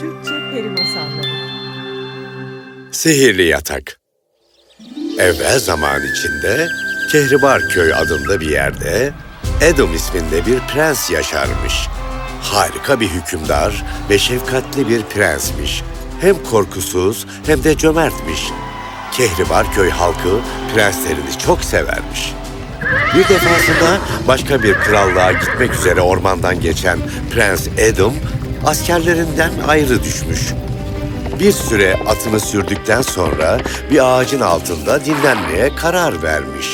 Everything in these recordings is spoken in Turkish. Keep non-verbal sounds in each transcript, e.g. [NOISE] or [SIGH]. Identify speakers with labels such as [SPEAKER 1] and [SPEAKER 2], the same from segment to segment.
[SPEAKER 1] Türkçe Peri Masalları
[SPEAKER 2] Sihirli Yatak Evvel zaman içinde Kehribar Köy adında bir yerde Adam isminde bir prens yaşarmış. Harika bir hükümdar ve şefkatli bir prensmiş. Hem korkusuz hem de cömertmiş. Kehribar Köy halkı prenslerini çok severmiş. Bir defasında başka bir krallığa gitmek üzere ormandan geçen Prens Adam askerlerinden ayrı düşmüş. Bir süre atını sürdükten sonra bir ağacın altında dinlenmeye karar vermiş.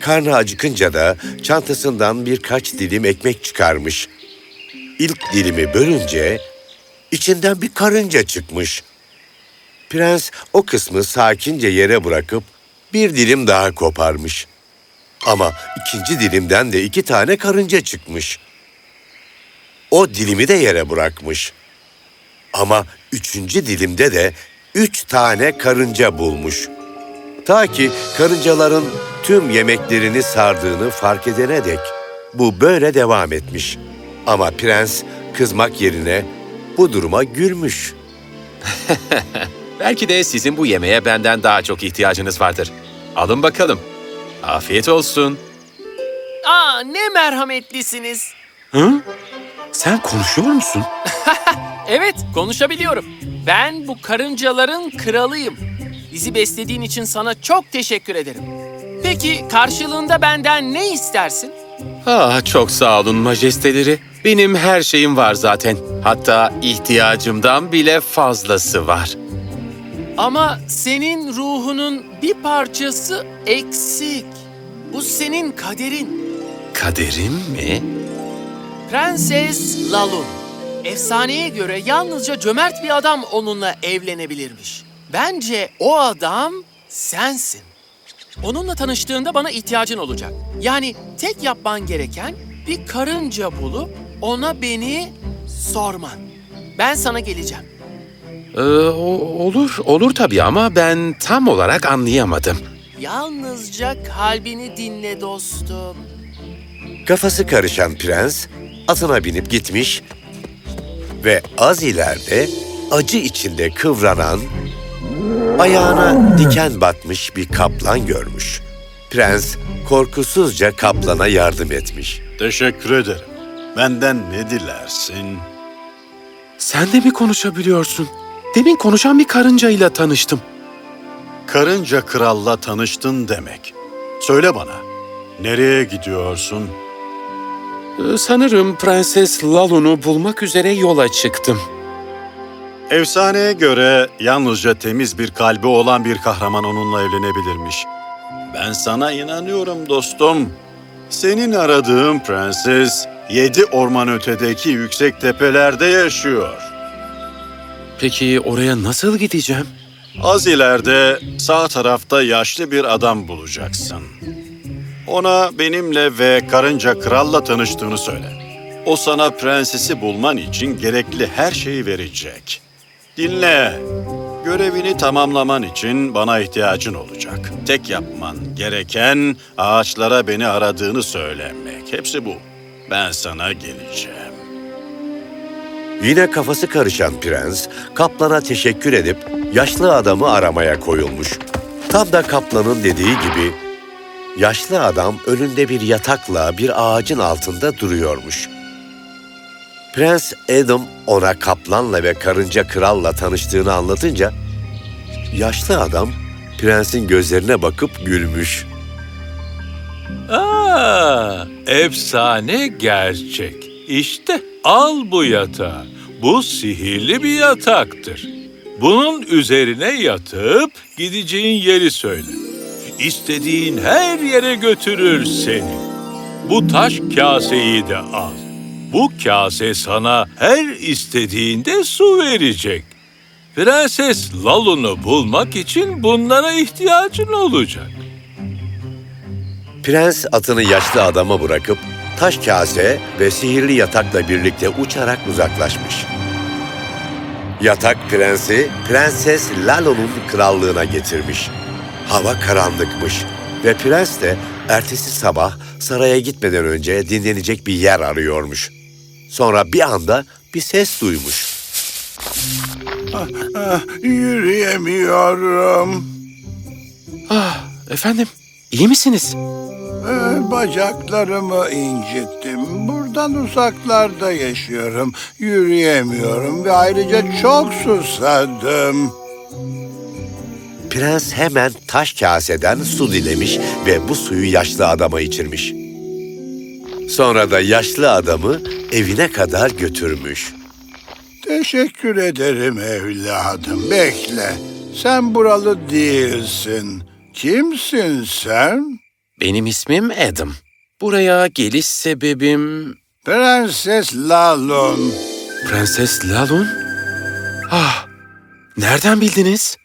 [SPEAKER 2] Karnı acıkınca da çantasından birkaç dilim ekmek çıkarmış. İlk dilimi bölünce içinden bir karınca çıkmış. Prens o kısmı sakince yere bırakıp bir dilim daha koparmış. Ama ikinci dilimden de iki tane karınca çıkmış. O dilimi de yere bırakmış. Ama üçüncü dilimde de üç tane karınca bulmuş. Ta ki karıncaların tüm yemeklerini sardığını fark edene dek bu böyle devam etmiş. Ama prens kızmak yerine bu duruma gülmüş. [LAUGHS]
[SPEAKER 3] Belki de sizin bu yemeğe benden daha çok ihtiyacınız vardır. Alın bakalım. Afiyet olsun.
[SPEAKER 4] Aa ne merhametlisiniz.
[SPEAKER 3] Hı? Sen konuşuyor musun? [LAUGHS]
[SPEAKER 4] Evet konuşabiliyorum. Ben bu karıncaların kralıyım. Bizi beslediğin için sana çok teşekkür ederim. Peki karşılığında benden ne istersin?
[SPEAKER 3] Ah çok sağ olun majesteleri. Benim her şeyim var zaten. Hatta ihtiyacımdan bile fazlası var.
[SPEAKER 4] Ama senin ruhunun bir parçası eksik. Bu senin kaderin.
[SPEAKER 3] Kaderim mi?
[SPEAKER 4] Prenses Lalun. Efsaneye göre yalnızca cömert bir adam onunla evlenebilirmiş. Bence o adam sensin. Onunla tanıştığında bana ihtiyacın olacak. Yani tek yapman gereken bir karınca bulup ona beni sorman. Ben sana geleceğim.
[SPEAKER 3] Ee, olur, olur tabii ama ben tam olarak anlayamadım.
[SPEAKER 4] Yalnızca kalbini dinle dostum.
[SPEAKER 2] Kafası karışan prens atına binip gitmiş ve az ileride acı içinde kıvranan, ayağına diken batmış bir kaplan görmüş. Prens korkusuzca kaplana yardım etmiş.
[SPEAKER 5] Teşekkür ederim. Benden ne dilersin?
[SPEAKER 3] Sen de mi konuşabiliyorsun? Demin konuşan bir karıncayla tanıştım.
[SPEAKER 5] Karınca kralla tanıştın demek. Söyle bana, nereye gidiyorsun?
[SPEAKER 3] Ee, sanırım Prenses Lalun'u bulmak üzere yola çıktım.
[SPEAKER 5] Efsaneye göre yalnızca temiz bir kalbi olan bir kahraman onunla evlenebilirmiş. Ben sana inanıyorum dostum. Senin aradığın prenses yedi orman ötedeki yüksek tepelerde yaşıyor.
[SPEAKER 3] Peki oraya nasıl gideceğim?
[SPEAKER 5] Az ileride sağ tarafta yaşlı bir adam bulacaksın. Ona benimle ve karınca kralla tanıştığını söyle. O sana prensesi bulman için gerekli her şeyi verecek. Dinle. Görevini tamamlaman için bana ihtiyacın olacak. Tek yapman gereken ağaçlara beni aradığını söylemek. Hepsi bu. Ben sana geleceğim.
[SPEAKER 2] Yine kafası karışan prens kaplana teşekkür edip yaşlı adamı aramaya koyulmuş. Tam da kaplanın dediği gibi yaşlı adam önünde bir yatakla bir ağacın altında duruyormuş. Prens Adam ona kaplanla ve karınca kralla tanıştığını anlatınca yaşlı adam prensin gözlerine bakıp gülmüş.
[SPEAKER 6] Aa, efsane gerçek. İşte al bu yatağı. Bu sihirli bir yataktır. Bunun üzerine yatıp gideceğin yeri söyle. İstediğin her yere götürür seni. Bu taş kaseyi de al. Bu kase sana her istediğinde su verecek. Prenses Lalun'u bulmak için bunlara ihtiyacın olacak.
[SPEAKER 2] Prens atını yaşlı adama bırakıp taş kase ve sihirli yatakla birlikte uçarak uzaklaşmış. Yatak prensi Prenses Lalo'nun krallığına getirmiş. Hava karanlıkmış ve prens de ertesi sabah saraya gitmeden önce dinlenecek bir yer arıyormuş. Sonra bir anda bir ses duymuş.
[SPEAKER 7] Yürüyemiyorum.
[SPEAKER 3] Ah, efendim, iyi misiniz?
[SPEAKER 7] Ee, Bacaklarımı incittim. Buradan uzaklarda yaşıyorum. Yürüyemiyorum ve ayrıca çok susadım.
[SPEAKER 2] Prens hemen taş kaseden su dilemiş ve bu suyu yaşlı adama içirmiş. Sonra da yaşlı adamı evine kadar götürmüş.
[SPEAKER 7] Teşekkür ederim evladım. Bekle. Sen buralı değilsin. Kimsin sen?
[SPEAKER 3] Benim ismim Adam. Buraya geliş sebebim...
[SPEAKER 7] Prenses Lalun.
[SPEAKER 3] Prenses Lalun? Ah, nereden bildiniz?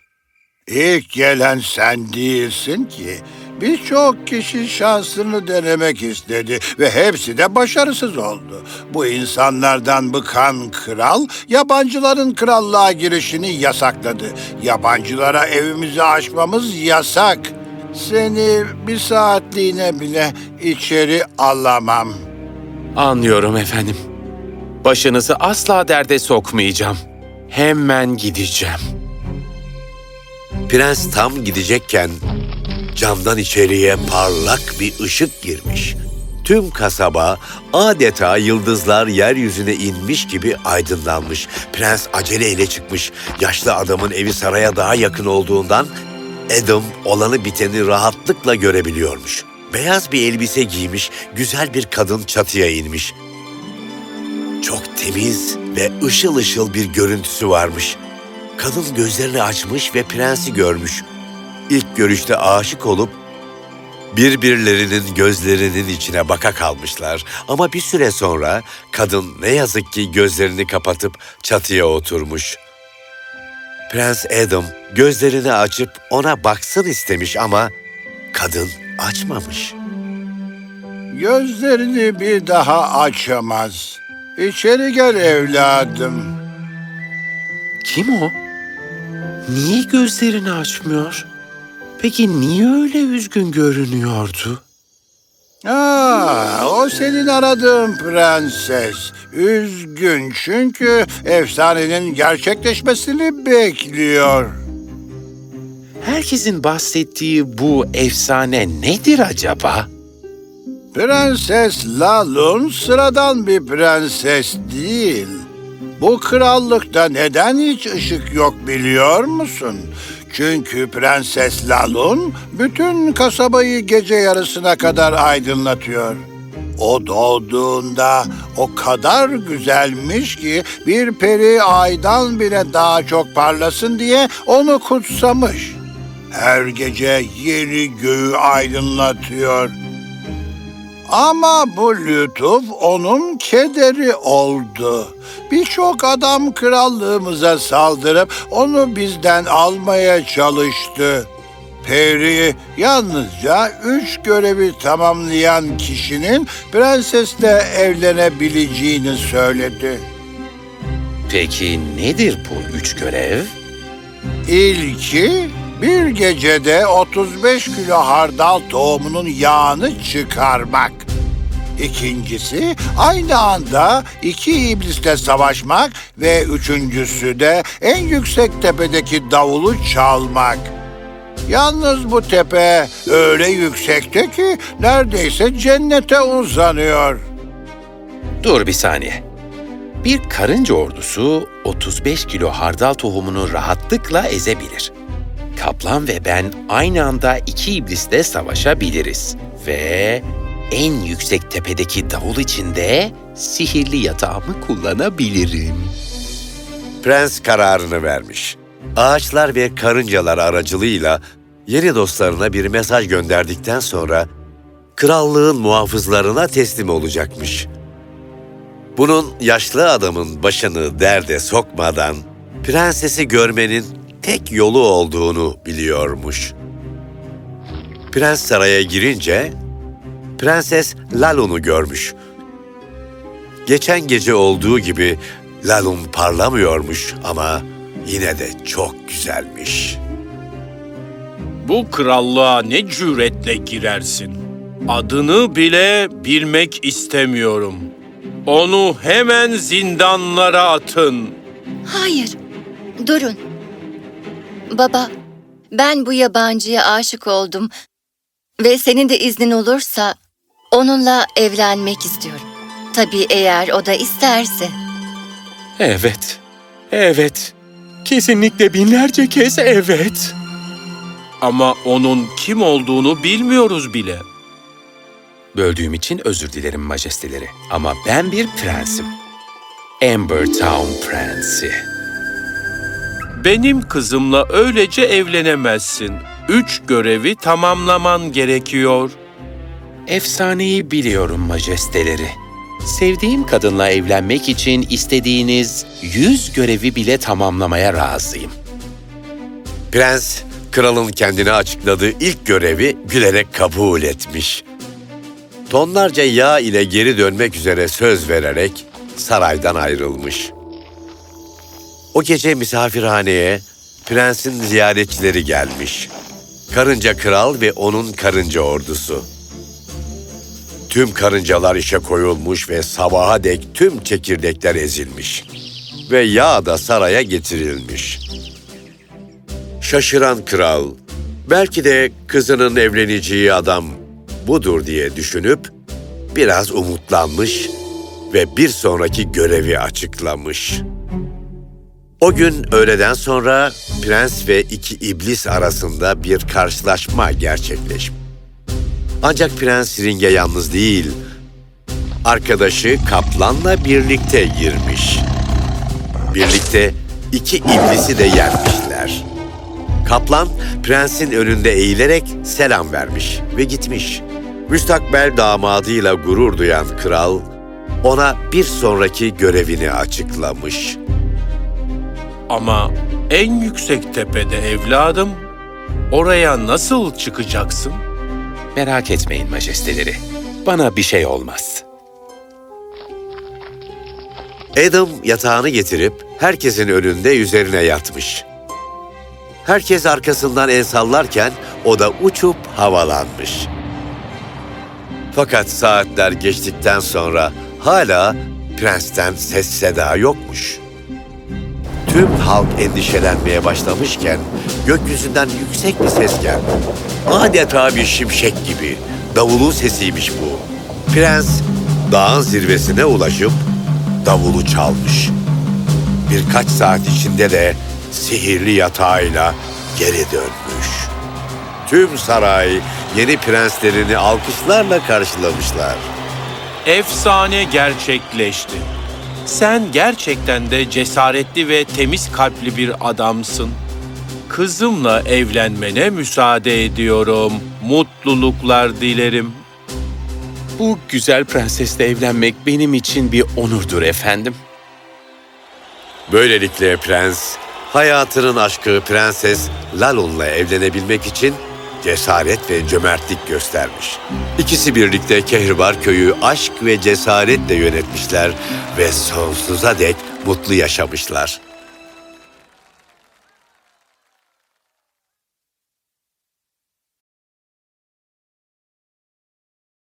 [SPEAKER 7] İlk gelen sen değilsin ki. Birçok kişi şansını denemek istedi ve hepsi de başarısız oldu. Bu insanlardan bıkan kral, yabancıların krallığa girişini yasakladı. Yabancılara evimizi açmamız yasak. Seni bir saatliğine bile içeri alamam.
[SPEAKER 3] Anlıyorum efendim. Başınızı asla derde sokmayacağım. Hemen gideceğim.
[SPEAKER 2] Prens tam gidecekken camdan içeriye parlak bir ışık girmiş. Tüm kasaba adeta yıldızlar yeryüzüne inmiş gibi aydınlanmış. Prens aceleyle çıkmış. Yaşlı adamın evi saraya daha yakın olduğundan Adam olanı biteni rahatlıkla görebiliyormuş. Beyaz bir elbise giymiş, güzel bir kadın çatıya inmiş. Çok temiz ve ışıl ışıl bir görüntüsü varmış. Kadın gözlerini açmış ve prensi görmüş. İlk görüşte aşık olup birbirlerinin gözlerinin içine baka kalmışlar. Ama bir süre sonra kadın ne yazık ki gözlerini kapatıp çatıya oturmuş. Prens Adam gözlerini açıp ona baksın istemiş ama kadın açmamış.
[SPEAKER 7] Gözlerini bir daha açamaz. İçeri gel evladım.
[SPEAKER 3] Kim o? Niye gözlerini açmıyor? Peki niye öyle üzgün görünüyordu?
[SPEAKER 7] Aa, o senin aradığın prenses. Üzgün çünkü efsanenin gerçekleşmesini bekliyor.
[SPEAKER 3] Herkesin bahsettiği bu efsane nedir acaba?
[SPEAKER 7] Prenses Lalun sıradan bir prenses değil. Bu krallıkta neden hiç ışık yok biliyor musun? Çünkü Prenses Lalun bütün kasabayı gece yarısına kadar aydınlatıyor. O doğduğunda o kadar güzelmiş ki bir peri aydan bile daha çok parlasın diye onu kutsamış. Her gece yeni göğü aydınlatıyor. Ama bu lütuf onun kederi oldu. Birçok adam krallığımıza saldırıp onu bizden almaya çalıştı. Peri yalnızca üç görevi tamamlayan kişinin prensesle evlenebileceğini söyledi.
[SPEAKER 3] Peki nedir bu üç görev?
[SPEAKER 7] İlki bir gecede 35 kilo hardal tohumunun yağını çıkarmak. İkincisi aynı anda iki iblisle savaşmak ve üçüncüsü de en yüksek tepedeki davulu çalmak. Yalnız bu tepe öyle yüksekte ki neredeyse cennete uzanıyor.
[SPEAKER 3] Dur bir saniye. Bir karınca ordusu 35 kilo hardal tohumunu rahatlıkla ezebilir. Kaplan ve ben aynı anda iki iblisle savaşabiliriz. Ve en yüksek tepedeki davul içinde sihirli yatağımı kullanabilirim.
[SPEAKER 2] Prens kararını vermiş. Ağaçlar ve karıncalar aracılığıyla yeni dostlarına bir mesaj gönderdikten sonra krallığın muhafızlarına teslim olacakmış. Bunun yaşlı adamın başını derde sokmadan prensesi görmenin tek yolu olduğunu biliyormuş. Prens saraya girince Prenses Lalun'u görmüş. Geçen gece olduğu gibi Lalun parlamıyormuş ama yine de çok güzelmiş.
[SPEAKER 8] Bu krallığa ne cüretle girersin? Adını bile bilmek istemiyorum. Onu hemen zindanlara atın.
[SPEAKER 9] Hayır, Durun. Baba, ben bu yabancıya aşık oldum ve senin de iznin olursa onunla evlenmek istiyorum. Tabii eğer o da isterse.
[SPEAKER 3] Evet, evet. Kesinlikle binlerce kez evet.
[SPEAKER 8] Ama onun kim olduğunu bilmiyoruz bile.
[SPEAKER 3] Böldüğüm için özür dilerim majesteleri. Ama ben bir prensim. Amber Town Prensi.
[SPEAKER 8] Benim kızımla öylece evlenemezsin. Üç görevi tamamlaman gerekiyor.
[SPEAKER 3] Efsaneyi biliyorum majesteleri. Sevdiğim kadınla evlenmek için istediğiniz yüz görevi bile tamamlamaya razıyım.
[SPEAKER 2] Prens, kralın kendine açıkladığı ilk görevi gülerek kabul etmiş. Tonlarca yağ ile geri dönmek üzere söz vererek saraydan ayrılmış. O gece misafirhaneye prensin ziyaretçileri gelmiş. Karınca kral ve onun karınca ordusu. Tüm karıncalar işe koyulmuş ve sabaha dek tüm çekirdekler ezilmiş. Ve yağ da saraya getirilmiş. Şaşıran kral, belki de kızının evleneceği adam budur diye düşünüp biraz umutlanmış ve bir sonraki görevi açıklamış. O gün öğleden sonra prens ve iki iblis arasında bir karşılaşma gerçekleşmiş. Ancak prens ringe yalnız değil, arkadaşı kaplanla birlikte girmiş. Birlikte iki iblisi de yenmişler. Kaplan prensin önünde eğilerek selam vermiş ve gitmiş. Müstakbel damadıyla gurur duyan kral ona bir sonraki görevini açıklamış.
[SPEAKER 8] Ama en yüksek tepede evladım. Oraya nasıl çıkacaksın?
[SPEAKER 3] Merak etmeyin majesteleri. Bana bir şey olmaz.
[SPEAKER 2] Adam yatağını getirip herkesin önünde üzerine yatmış. Herkes arkasından el sallarken o da uçup havalanmış. Fakat saatler geçtikten sonra hala prensten ses seda yokmuş. Tüm halk endişelenmeye başlamışken gökyüzünden yüksek bir ses geldi. Adeta bir şimşek gibi davulun sesiymiş bu. Prens dağın zirvesine ulaşıp davulu çalmış. Birkaç saat içinde de sihirli yatağıyla geri dönmüş. Tüm saray yeni prenslerini alkışlarla karşılamışlar.
[SPEAKER 8] Efsane gerçekleşti. Sen gerçekten de cesaretli ve temiz kalpli bir adamsın. Kızımla evlenmene müsaade ediyorum. Mutluluklar dilerim.
[SPEAKER 3] Bu güzel prensesle evlenmek benim için bir onurdur efendim.
[SPEAKER 2] Böylelikle prens hayatının aşkı prenses Lalon'la evlenebilmek için cesaret ve cömertlik göstermiş. İkisi birlikte Kehribar köyü aşk ve cesaretle yönetmişler ve sonsuza dek mutlu yaşamışlar.